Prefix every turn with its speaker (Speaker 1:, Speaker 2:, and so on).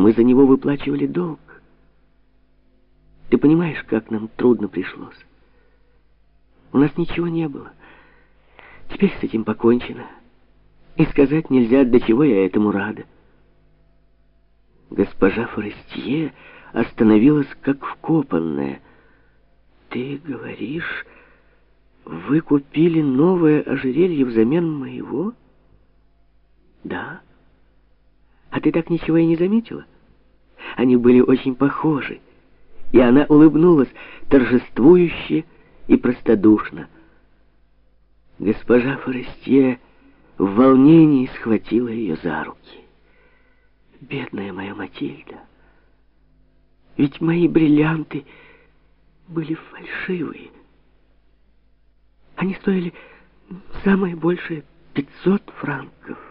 Speaker 1: Мы за него выплачивали долг. Ты понимаешь, как нам трудно пришлось? У нас ничего не было. Теперь с этим покончено. И сказать нельзя, до чего я этому рада. Госпожа Форестье остановилась как вкопанная. Ты говоришь, вы купили новое ожерелье взамен моего? Да. А ты так ничего и не заметила? Они были очень похожи. И она улыбнулась торжествующе и простодушно. Госпожа Форестье в волнении схватила ее за руки. Бедная моя Матильда. Ведь мои бриллианты были фальшивые. Они стоили самое большее 500 франков.